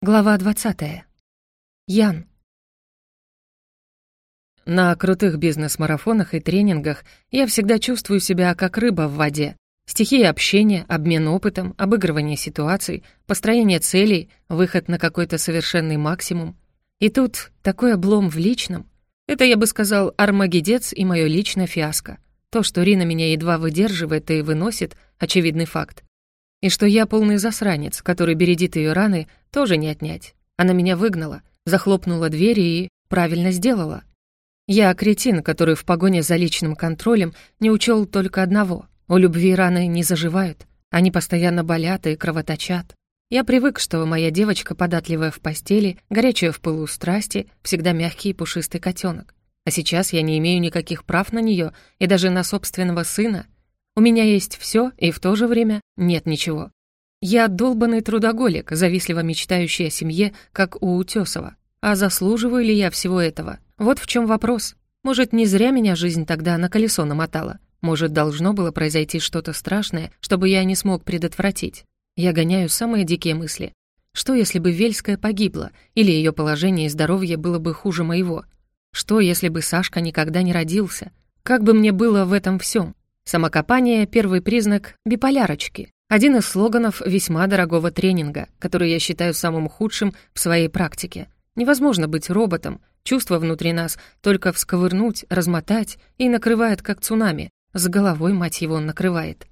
Глава 20. Ян. На крутых бизнес-марафонах и тренингах я всегда чувствую себя как рыба в воде. Стихия общения, обмен опытом, обыгрывание ситуаций, построение целей, выход на какой-то совершенный максимум. И тут такой облом в личном. Это, я бы сказал, армагедец и мое личное фиаско. То, что Рина меня едва выдерживает и выносит, очевидный факт. И что я полный засранец, который бередит ее раны, тоже не отнять. Она меня выгнала, захлопнула двери и правильно сделала. Я кретин, который в погоне за личным контролем не учел только одного. У любви раны не заживают, они постоянно болят и кровоточат. Я привык, что моя девочка податливая в постели, горячая в пылу страсти, всегда мягкий и пушистый котенок. А сейчас я не имею никаких прав на нее и даже на собственного сына — у меня есть все, и в то же время нет ничего. Я долбанный трудоголик, завистливо мечтающий о семье, как у Утесова. А заслуживаю ли я всего этого? Вот в чем вопрос. Может, не зря меня жизнь тогда на колесо намотала. Может, должно было произойти что-то страшное, чтобы я не смог предотвратить. Я гоняю самые дикие мысли. Что, если бы Вельская погибла, или ее положение и здоровье было бы хуже моего? Что, если бы Сашка никогда не родился? Как бы мне было в этом всем? Самокопание — первый признак биполярочки. Один из слоганов весьма дорогого тренинга, который я считаю самым худшим в своей практике. Невозможно быть роботом, чувства внутри нас только всковырнуть, размотать и накрывает как цунами. С головой, мать его, накрывает.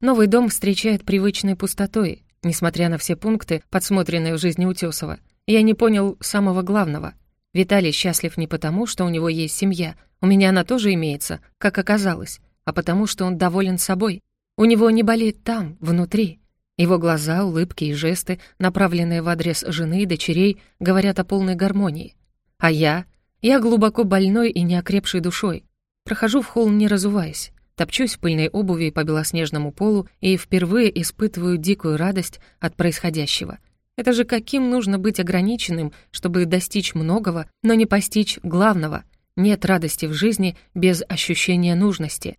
Новый дом встречает привычной пустотой. Несмотря на все пункты, подсмотренные в жизни Утесова, я не понял самого главного. Виталий счастлив не потому, что у него есть семья. У меня она тоже имеется, как оказалось а потому что он доволен собой. У него не болит там, внутри. Его глаза, улыбки и жесты, направленные в адрес жены и дочерей, говорят о полной гармонии. А я? Я глубоко больной и неокрепшей душой. Прохожу в холл, не разуваясь. Топчусь в пыльной обуви по белоснежному полу и впервые испытываю дикую радость от происходящего. Это же каким нужно быть ограниченным, чтобы достичь многого, но не постичь главного. Нет радости в жизни без ощущения нужности.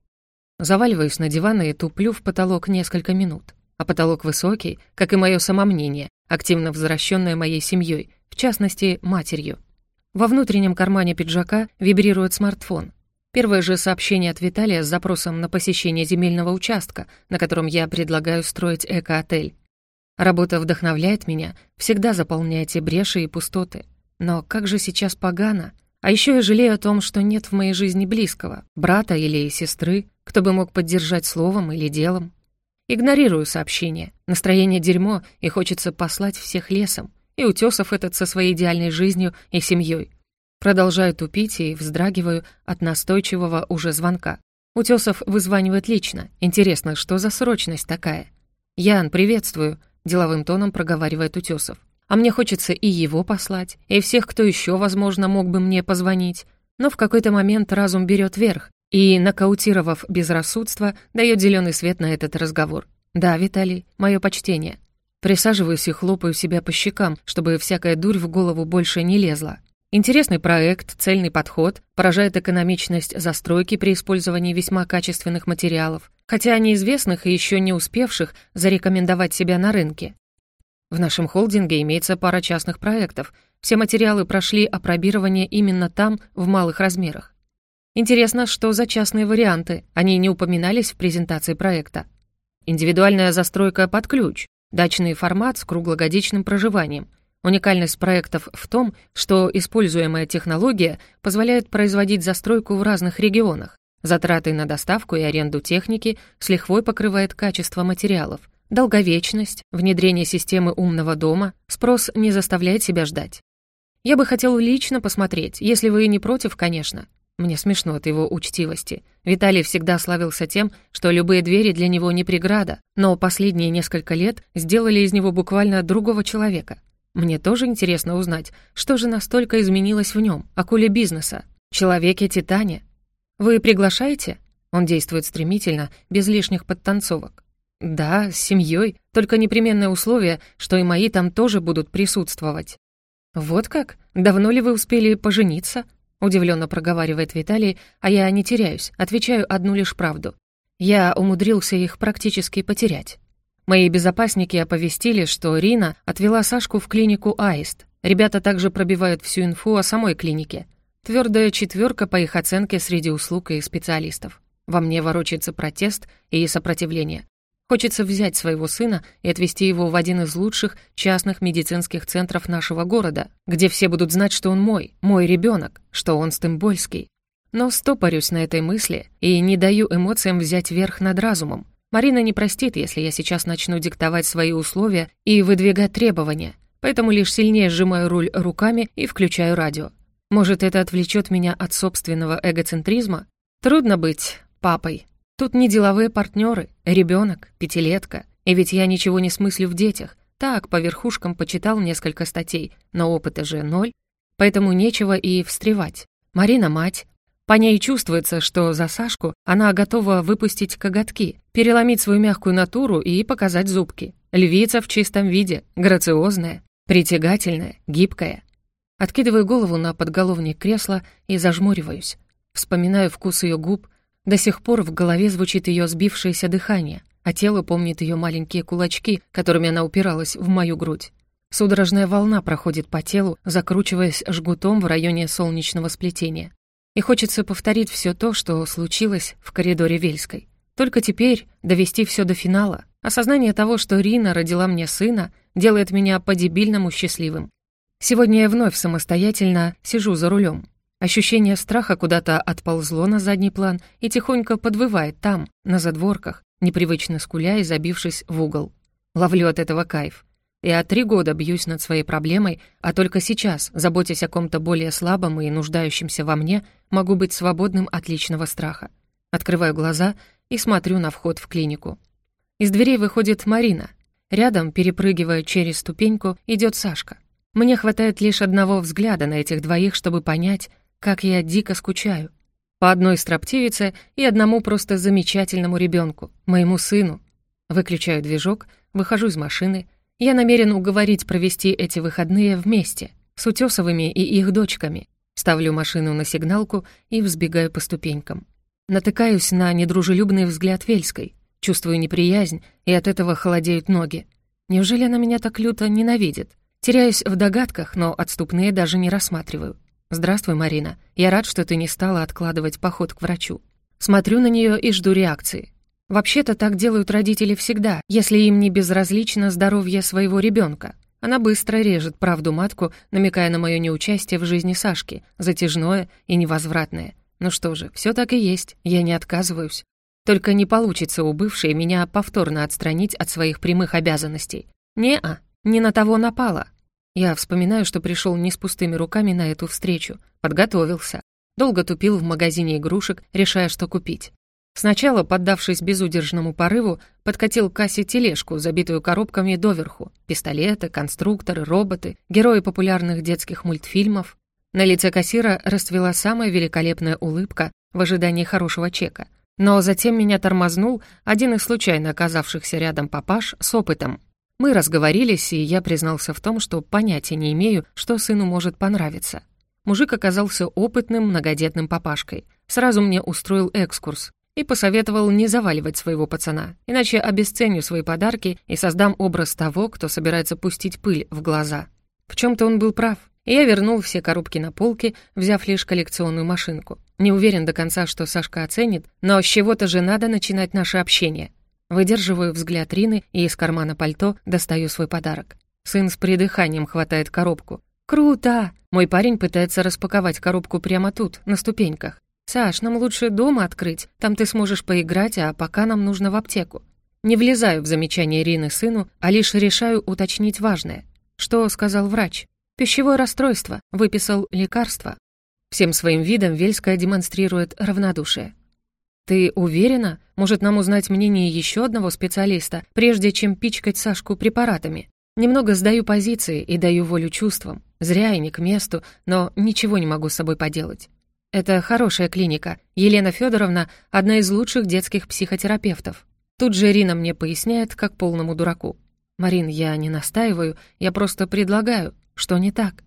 Заваливаюсь на диван и туплю в потолок несколько минут. А потолок высокий, как и мое самомнение, активно возвращенное моей семьей, в частности, матерью. Во внутреннем кармане пиджака вибрирует смартфон. Первое же сообщение от Виталия с запросом на посещение земельного участка, на котором я предлагаю строить эко-отель. Работа вдохновляет меня, всегда заполняя те бреши и пустоты. Но как же сейчас погано. А еще я жалею о том, что нет в моей жизни близкого, брата или сестры, кто бы мог поддержать словом или делом. Игнорирую сообщение. Настроение дерьмо, и хочется послать всех лесом. И Утесов этот со своей идеальной жизнью и семьей. Продолжаю тупить и вздрагиваю от настойчивого уже звонка. Утесов вызванивает лично. Интересно, что за срочность такая? «Ян, приветствую», — деловым тоном проговаривает Утесов. «А мне хочется и его послать, и всех, кто еще, возможно, мог бы мне позвонить. Но в какой-то момент разум берет верх, и, нокаутировав безрассудство, дает зеленый свет на этот разговор. «Да, Виталий, мое почтение». Присаживаюсь и хлопаю себя по щекам, чтобы всякая дурь в голову больше не лезла. Интересный проект, цельный подход, поражает экономичность застройки при использовании весьма качественных материалов, хотя неизвестных и еще не успевших зарекомендовать себя на рынке. В нашем холдинге имеется пара частных проектов. Все материалы прошли опробирование именно там, в малых размерах. Интересно, что за частные варианты? Они не упоминались в презентации проекта. Индивидуальная застройка под ключ, дачный формат с круглогодичным проживанием. Уникальность проектов в том, что используемая технология позволяет производить застройку в разных регионах. Затраты на доставку и аренду техники с лихвой покрывает качество материалов. Долговечность, внедрение системы умного дома, спрос не заставляет себя ждать. Я бы хотел лично посмотреть, если вы не против, конечно. Мне смешно от его учтивости. Виталий всегда славился тем, что любые двери для него не преграда, но последние несколько лет сделали из него буквально другого человека. Мне тоже интересно узнать, что же настолько изменилось в нем, акуле бизнеса, человеке-титане. Вы приглашаете? Он действует стремительно, без лишних подтанцовок. Да, с семьей, только непременное условие, что и мои там тоже будут присутствовать. Вот как? Давно ли вы успели пожениться? Удивленно проговаривает Виталий, а я не теряюсь, отвечаю одну лишь правду. Я умудрился их практически потерять. Мои безопасники оповестили, что Рина отвела Сашку в клинику «Аист». Ребята также пробивают всю инфу о самой клинике. Твердая четверка по их оценке среди услуг и специалистов. Во мне ворочается протест и сопротивление. Хочется взять своего сына и отвезти его в один из лучших частных медицинских центров нашего города, где все будут знать, что он мой, мой ребенок, что он стымбольский. Но стопорюсь на этой мысли и не даю эмоциям взять верх над разумом. Марина не простит, если я сейчас начну диктовать свои условия и выдвигать требования, поэтому лишь сильнее сжимаю руль руками и включаю радио. Может, это отвлечет меня от собственного эгоцентризма? Трудно быть папой. Тут не деловые партнеры, ребенок, пятилетка. И ведь я ничего не смыслю в детях. Так, по верхушкам почитал несколько статей, но опыта же ноль. Поэтому нечего и встревать. Марина — мать, по ней чувствуется, что за Сашку она готова выпустить коготки, переломить свою мягкую натуру и показать зубки. Львица в чистом виде, грациозная, притягательная, гибкая. Откидываю голову на подголовник кресла и зажмуриваюсь. Вспоминаю вкус ее губ. До сих пор в голове звучит ее сбившееся дыхание, а тело помнит ее маленькие кулачки, которыми она упиралась в мою грудь. Судорожная волна проходит по телу, закручиваясь жгутом в районе солнечного сплетения. И хочется повторить все то, что случилось в коридоре Вельской. Только теперь довести все до финала. Осознание того, что Рина родила мне сына, делает меня по-дебильному счастливым. Сегодня я вновь самостоятельно сижу за рулем. Ощущение страха куда-то отползло на задний план и тихонько подвывает там, на задворках, непривычно скуля и забившись в угол. Ловлю от этого кайф. Я три года бьюсь над своей проблемой, а только сейчас, заботясь о ком-то более слабом и нуждающемся во мне, могу быть свободным от личного страха. Открываю глаза и смотрю на вход в клинику. Из дверей выходит Марина. Рядом, перепрыгивая через ступеньку, идет Сашка. Мне хватает лишь одного взгляда на этих двоих, чтобы понять, как я дико скучаю. По одной строптивице и одному просто замечательному ребенку, моему сыну. Выключаю движок, выхожу из машины — я намерен уговорить провести эти выходные вместе, с Утёсовыми и их дочками. Ставлю машину на сигналку и взбегаю по ступенькам. Натыкаюсь на недружелюбный взгляд Вельской. Чувствую неприязнь, и от этого холодеют ноги. Неужели она меня так люто ненавидит? Теряюсь в догадках, но отступные даже не рассматриваю. «Здравствуй, Марина. Я рад, что ты не стала откладывать поход к врачу». Смотрю на нее и жду реакции. Вообще-то так делают родители всегда, если им не безразлично здоровье своего ребенка. Она быстро режет правду матку, намекая на мое неучастие в жизни Сашки, затяжное и невозвратное. Ну что же, все так и есть, я не отказываюсь. Только не получится у бывшей меня повторно отстранить от своих прямых обязанностей. Не-а, не на того напала. Я вспоминаю, что пришел не с пустыми руками на эту встречу, подготовился. Долго тупил в магазине игрушек, решая, что купить. Сначала, поддавшись безудержному порыву, подкатил к кассе тележку, забитую коробками доверху. Пистолеты, конструкторы, роботы, герои популярных детских мультфильмов. На лице кассира расцвела самая великолепная улыбка в ожидании хорошего чека. Но затем меня тормознул один из случайно оказавшихся рядом папаш с опытом. Мы разговорились, и я признался в том, что понятия не имею, что сыну может понравиться. Мужик оказался опытным многодетным папашкой. Сразу мне устроил экскурс, и посоветовал не заваливать своего пацана, иначе обесценю свои подарки и создам образ того, кто собирается пустить пыль в глаза. В чем-то он был прав. И я вернул все коробки на полке, взяв лишь коллекционную машинку. Не уверен до конца, что Сашка оценит, но с чего-то же надо начинать наше общение. Выдерживаю взгляд Рины и из кармана пальто достаю свой подарок. Сын с придыханием хватает коробку. «Круто!» Мой парень пытается распаковать коробку прямо тут, на ступеньках. «Саш, нам лучше дома открыть, там ты сможешь поиграть, а пока нам нужно в аптеку». Не влезаю в замечание Ирины сыну, а лишь решаю уточнить важное. Что сказал врач? Пищевое расстройство, выписал лекарство. Всем своим видом Вельская демонстрирует равнодушие. «Ты уверена? Может, нам узнать мнение еще одного специалиста, прежде чем пичкать Сашку препаратами? Немного сдаю позиции и даю волю чувствам. Зря и не к месту, но ничего не могу с собой поделать. Это хорошая клиника. Елена Федоровна — одна из лучших детских психотерапевтов. Тут же Ирина мне поясняет, как полному дураку. «Марин, я не настаиваю, я просто предлагаю. Что не так?»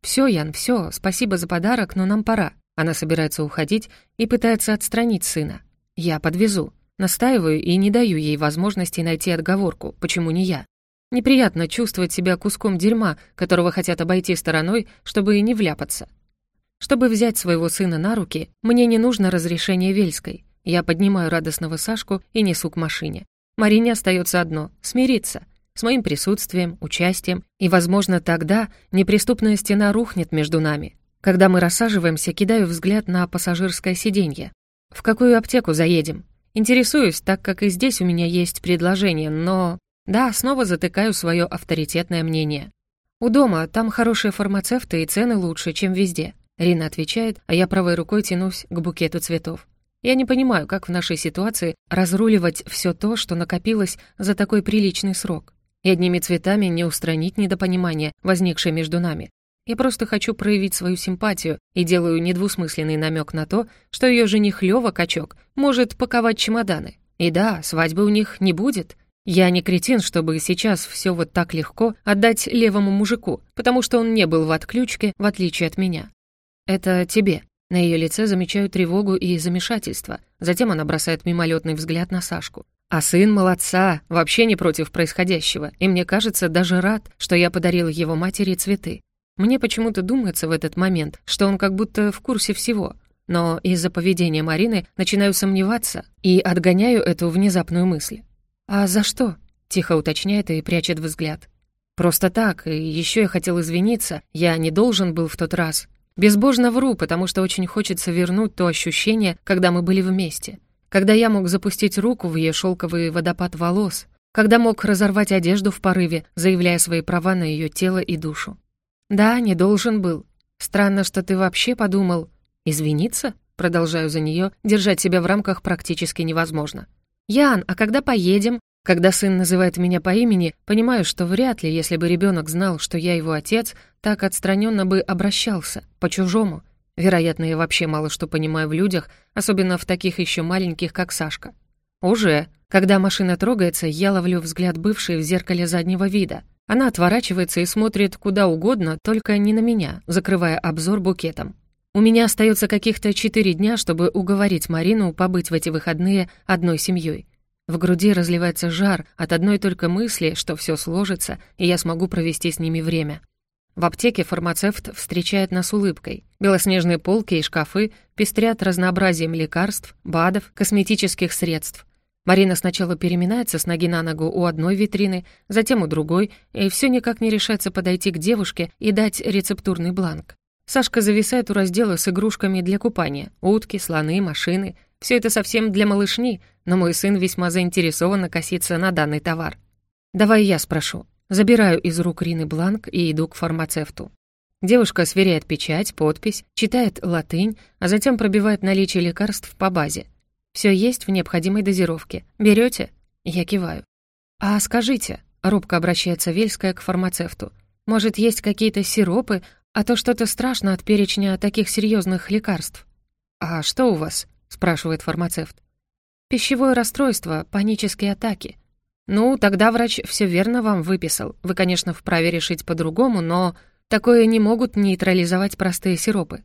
«Всё, Ян, всё, спасибо за подарок, но нам пора». Она собирается уходить и пытается отстранить сына. «Я подвезу». Настаиваю и не даю ей возможности найти отговорку, почему не я. Неприятно чувствовать себя куском дерьма, которого хотят обойти стороной, чтобы и не вляпаться. Чтобы взять своего сына на руки, мне не нужно разрешение Вельской. Я поднимаю радостного Сашку и несу к машине. Марине остается одно — смириться. С моим присутствием, участием, и, возможно, тогда неприступная стена рухнет между нами. Когда мы рассаживаемся, кидаю взгляд на пассажирское сиденье. В какую аптеку заедем? Интересуюсь, так как и здесь у меня есть предложение, но... Да, снова затыкаю свое авторитетное мнение. У дома, там хорошие фармацевты и цены лучше, чем везде. Рина отвечает, а я правой рукой тянусь к букету цветов. Я не понимаю, как в нашей ситуации разруливать все то, что накопилось за такой приличный срок. И одними цветами не устранить недопонимание, возникшее между нами. Я просто хочу проявить свою симпатию и делаю недвусмысленный намек на то, что ее жених Лёва Качок может паковать чемоданы. И да, свадьбы у них не будет. Я не кретин, чтобы сейчас все вот так легко отдать левому мужику, потому что он не был в отключке, в отличие от меня. «Это тебе». На ее лице замечаю тревогу и замешательство. Затем она бросает мимолетный взгляд на Сашку. А сын молодца, вообще не против происходящего, и мне кажется, даже рад, что я подарил его матери цветы. Мне почему-то думается в этот момент, что он как будто в курсе всего. Но из-за поведения Марины начинаю сомневаться и отгоняю эту внезапную мысль. «А за что?» — тихо уточняет и прячет взгляд. «Просто так, и еще я хотел извиниться, я не должен был в тот раз. Безбожно вру, потому что очень хочется вернуть то ощущение, когда мы были вместе. Когда я мог запустить руку в ее шелковый водопад волос, когда мог разорвать одежду в порыве, заявляя свои права на ее тело и душу. Да, не должен был. Странно, что ты вообще подумал. Извиниться? Продолжаю за нее, держать себя в рамках практически невозможно. «Ян, а когда поедем?» Когда сын называет меня по имени, понимаю, что вряд ли, если бы ребенок знал, что я его отец, так отстраненно бы обращался, по-чужому. Вероятно, я вообще мало что понимаю в людях, особенно в таких еще маленьких, как Сашка. Уже. Когда машина трогается, я ловлю взгляд бывшей в зеркале заднего вида. Она отворачивается и смотрит куда угодно, только не на меня, закрывая обзор букетом. У меня остается каких-то четыре дня, чтобы уговорить Марину побыть в эти выходные одной семьей. В груди разливается жар от одной только мысли, что все сложится, и я смогу провести с ними время. В аптеке фармацевт встречает нас улыбкой. Белоснежные полки и шкафы пестрят разнообразием лекарств, БАДов, косметических средств. Марина сначала переминается с ноги на ногу у одной витрины, затем у другой, и все никак не решается подойти к девушке и дать рецептурный бланк. Сашка зависает у раздела с игрушками для купания. Утки, слоны, машины. Все это совсем для малышни, но мой сын весьма заинтересованно косится на данный товар. «Давай я спрошу». Забираю из рук Рины бланк и иду к фармацевту. Девушка сверяет печать, подпись, читает латынь, а затем пробивает наличие лекарств по базе. Все есть в необходимой дозировке. Берете? Я киваю. «А скажите», — робко обращается Вельская к фармацевту, «может, есть какие-то сиропы, а то что-то страшно от перечня таких серьезных лекарств?» «А что у вас?» — спрашивает фармацевт. «Пищевое расстройство, панические атаки». «Ну, тогда врач все верно вам выписал. Вы, конечно, вправе решить по-другому, но такое не могут нейтрализовать простые сиропы».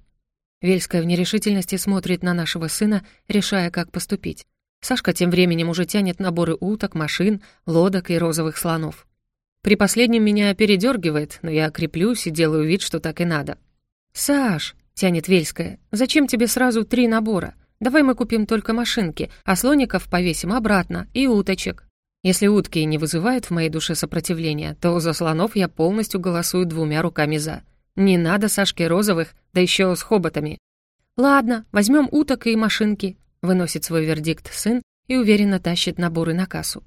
Вельская в нерешительности смотрит на нашего сына, решая, как поступить. Сашка тем временем уже тянет наборы уток, машин, лодок и розовых слонов. При последнем меня передергивает, но я креплюсь и делаю вид, что так и надо. «Саш», — тянет Вельская, — «зачем тебе сразу три набора? Давай мы купим только машинки, а слоников повесим обратно, и уточек». Если утки не вызывают в моей душе сопротивления, то за слонов я полностью голосую двумя руками «за». Не надо Сашке розовых, да еще с хоботами. «Ладно, возьмем уток и машинки», — выносит свой вердикт сын и уверенно тащит наборы на кассу.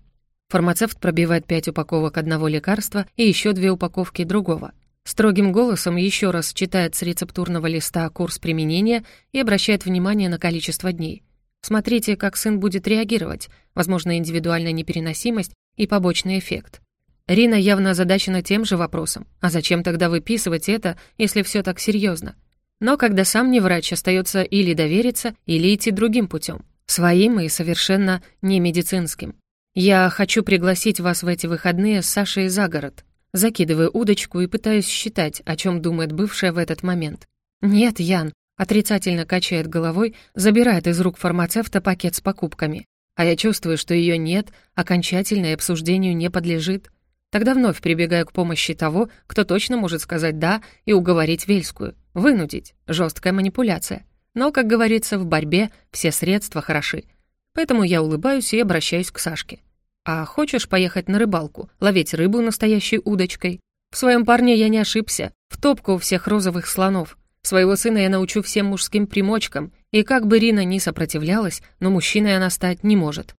Фармацевт пробивает пять упаковок одного лекарства и еще две упаковки другого. Строгим голосом еще раз читает с рецептурного листа курс применения и обращает внимание на количество дней. Смотрите, как сын будет реагировать, возможно, индивидуальная непереносимость и побочный эффект. Рина явно озадачена тем же вопросом. А зачем тогда выписывать это, если все так серьезно? Но когда сам не врач, остается или довериться, или идти другим путем, своим и совершенно не медицинским. Я хочу пригласить вас в эти выходные с Сашей за город. Закидываю удочку и пытаюсь считать, о чем думает бывшая в этот момент. Нет, Ян, Отрицательно качает головой, забирает из рук фармацевта пакет с покупками. а я чувствую, что ее нет, окончательно и обсуждению не подлежит. Тогда вновь прибегаю к помощи того, кто точно может сказать «да» и уговорить Вельскую. Вынудить. Жесткая манипуляция. Но, как говорится, в борьбе все средства хороши. Поэтому я улыбаюсь и обращаюсь к Сашке. «А хочешь поехать на рыбалку, ловить рыбу настоящей удочкой? В своем парне я не ошибся. В топку у всех розовых слонов. Своего сына я научу всем мужским примочкам, и как бы Рина ни сопротивлялась, но мужчиной она стать не может.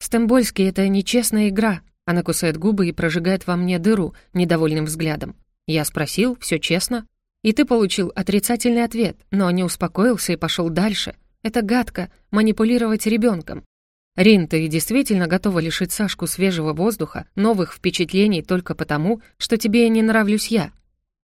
Стембольский — это нечестная игра. Она кусает губы и прожигает во мне дыру недовольным взглядом. Я спросил, все честно. И ты получил отрицательный ответ, но не успокоился и пошел дальше. Это гадко — манипулировать ребенком. Рин, ты действительно готова лишить Сашку свежего воздуха, новых впечатлений только потому, что тебе не нравлюсь я?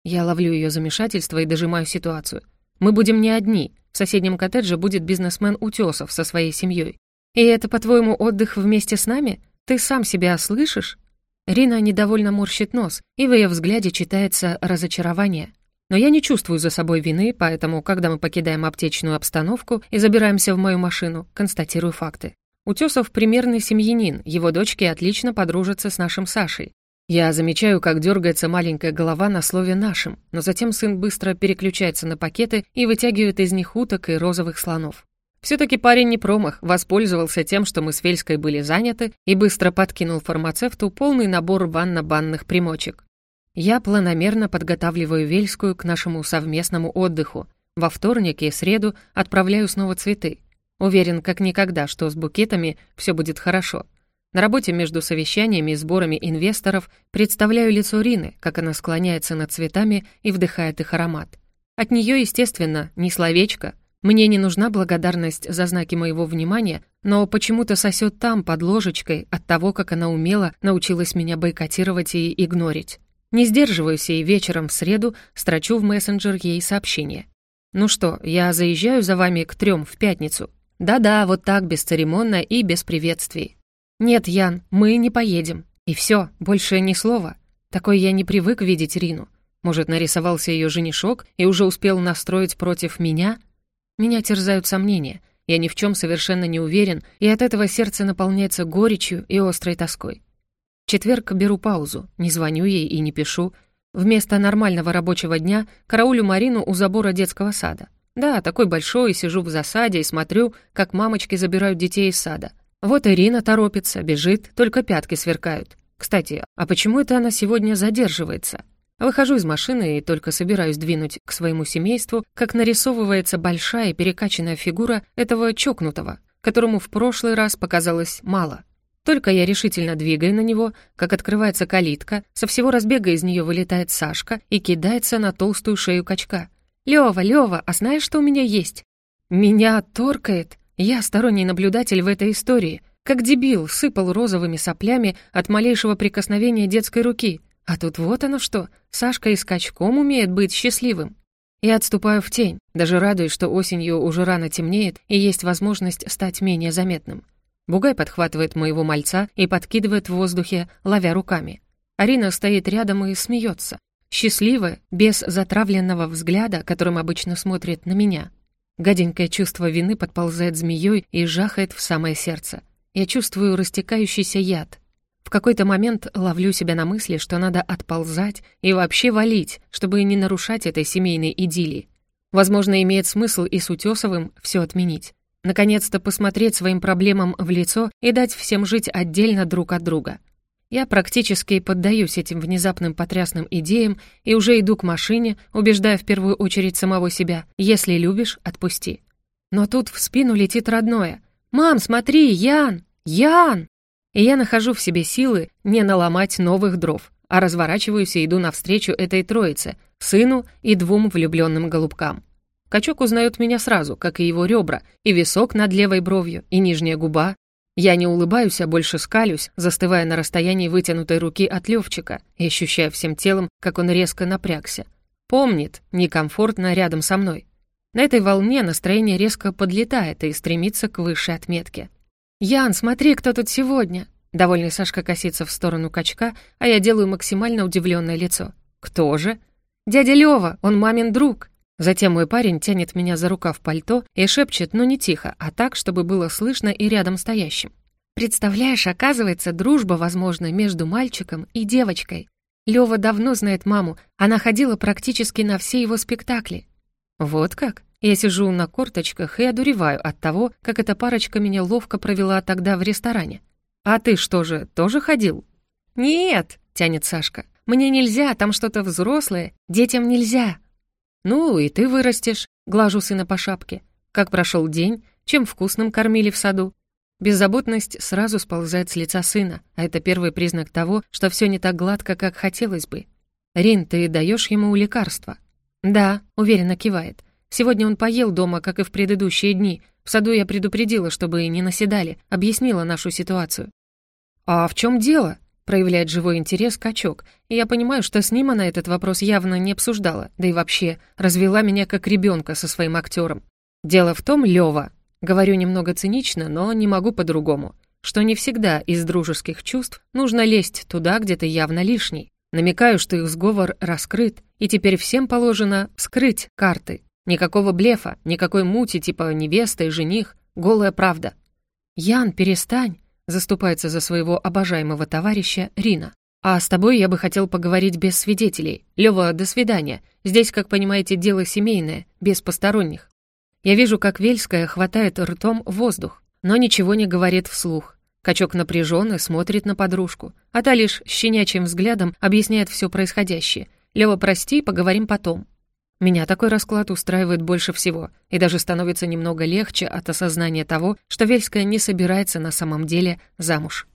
Я ловлю ее замешательство и дожимаю ситуацию. Мы будем не одни. В соседнем коттедже будет бизнесмен Утесов со своей семьей. И это, по-твоему, отдых вместе с нами? Ты сам себя слышишь? Рина недовольно морщит нос, и в ее взгляде читается разочарование. Но я не чувствую за собой вины, поэтому, когда мы покидаем аптечную обстановку и забираемся в мою машину, констатирую факты. Утесов примерный семьянин, его дочки отлично подружатся с нашим Сашей. Я замечаю, как дергается маленькая голова на слове «нашим», но затем сын быстро переключается на пакеты и вытягивает из них уток и розовых слонов. Все-таки парень не промах, воспользовался тем, что мы с Вельской были заняты, и быстро подкинул фармацевту полный набор ванно-банных примочек. Я планомерно подготавливаю Вельскую к нашему совместному отдыху. Во вторник и среду отправляю снова цветы. Уверен, как никогда, что с букетами все будет хорошо — на работе между совещаниями и сборами инвесторов представляю лицо Рины, как она склоняется над цветами и вдыхает их аромат. От нее, естественно, ни словечко. Мне не нужна благодарность за знаки моего внимания, но почему-то сосет там, под ложечкой, от того, как она умело научилась меня бойкотировать и игнорить. Не сдерживаюсь и вечером в среду строчу в мессенджер ей сообщение. «Ну что, я заезжаю за вами к трем в пятницу?» «Да-да, вот так, бесцеремонно и без приветствий. «Нет, Ян, мы не поедем. И все, больше ни слова. Такой я не привык видеть Рину. Может, нарисовался ее женишок и уже успел настроить против меня? Меня терзают сомнения. Я ни в чем совершенно не уверен, и от этого сердце наполняется горечью и острой тоской. В четверг беру паузу, не звоню ей и не пишу. Вместо нормального рабочего дня караулю Марину у забора детского сада. Да, такой большой, сижу в засаде и смотрю, как мамочки забирают детей из сада. Вот Ирина торопится, бежит, только пятки сверкают. Кстати, а почему это она сегодня задерживается? Выхожу из машины и только собираюсь двинуть к своему семейству, как нарисовывается большая перекачанная фигура этого чокнутого, которому в прошлый раз показалось мало. Только я решительно двигаю на него, как открывается калитка, со всего разбега из нее вылетает Сашка и кидается на толстую шею качка. «Лёва, Лёва, а знаешь, что у меня есть?» Меня торкает. Я сторонний наблюдатель в этой истории. Как дебил, сыпал розовыми соплями от малейшего прикосновения детской руки. А тут вот оно что, Сашка и скачком умеет быть счастливым. Я отступаю в тень, даже радуюсь, что осенью уже рано темнеет и есть возможность стать менее заметным. Бугай подхватывает моего мальца и подкидывает в воздухе, ловя руками. Арина стоит рядом и смеется. Счастливая, без затравленного взгляда, которым обычно смотрит на меня. Гаденькое чувство вины подползает змеей и жахает в самое сердце. Я чувствую растекающийся яд. В какой-то момент ловлю себя на мысли, что надо отползать и вообще валить, чтобы не нарушать этой семейной идиллии. Возможно, имеет смысл и с Утесовым все отменить. Наконец-то посмотреть своим проблемам в лицо и дать всем жить отдельно друг от друга. Я практически поддаюсь этим внезапным потрясным идеям и уже иду к машине, убеждая в первую очередь самого себя «Если любишь, отпусти». Но тут в спину летит родное. «Мам, смотри, Ян! Ян!» И я нахожу в себе силы не наломать новых дров, а разворачиваюсь и иду навстречу этой троице, сыну и двум влюбленным голубкам. Качок узнает меня сразу, как и его ребра, и висок над левой бровью, и нижняя губа, я не улыбаюсь, а больше скалюсь, застывая на расстоянии вытянутой руки от Левчика и ощущая всем телом, как он резко напрягся. Помнит, некомфортно рядом со мной. На этой волне настроение резко подлетает и стремится к высшей отметке. «Ян, смотри, кто тут сегодня!» Довольный Сашка косится в сторону качка, а я делаю максимально удивленное лицо. «Кто же?» «Дядя Лёва, он мамин друг!» Затем мой парень тянет меня за рукав пальто и шепчет, но не тихо, а так, чтобы было слышно и рядом стоящим. Представляешь, оказывается, дружба возможна между мальчиком и девочкой. Лёва давно знает маму, она ходила практически на все его спектакли. Вот как? Я сижу на корточках и одуреваю от того, как эта парочка меня ловко провела тогда в ресторане. «А ты что же, тоже ходил?» «Нет», — тянет Сашка. «Мне нельзя, там что-то взрослое, детям нельзя». «Ну, и ты вырастешь», — глажу сына по шапке. «Как прошел день? Чем вкусным кормили в саду?» Беззаботность сразу сползает с лица сына, а это первый признак того, что все не так гладко, как хотелось бы. «Рин, ты даешь ему лекарства?» «Да», — уверенно кивает. «Сегодня он поел дома, как и в предыдущие дни. В саду я предупредила, чтобы не наседали, объяснила нашу ситуацию». «А в чем дело?» — проявляет живой интерес качок, и я понимаю, что с ним она этот вопрос явно не обсуждала, да и вообще развела меня как ребенка со своим актером. «Дело в том, Лёва, Говорю немного цинично, но не могу по-другому, что не всегда из дружеских чувств нужно лезть туда, где ты явно лишний. Намекаю, что их сговор раскрыт, и теперь всем положено вскрыть карты. Никакого блефа, никакой мути типа невеста и жених, голая правда. «Ян, перестань!» — заступается за своего обожаемого товарища Рина. «А с тобой я бы хотел поговорить без свидетелей. Лёва, до свидания. Здесь, как понимаете, дело семейное, без посторонних». Я вижу, как Вельская хватает ртом воздух, но ничего не говорит вслух. Качок напряженно смотрит на подружку, а та лишь щенячьим взглядом объясняет все происходящее. «Лёва, прости, поговорим потом». Меня такой расклад устраивает больше всего, и даже становится немного легче от осознания того, что Вельская не собирается на самом деле замуж.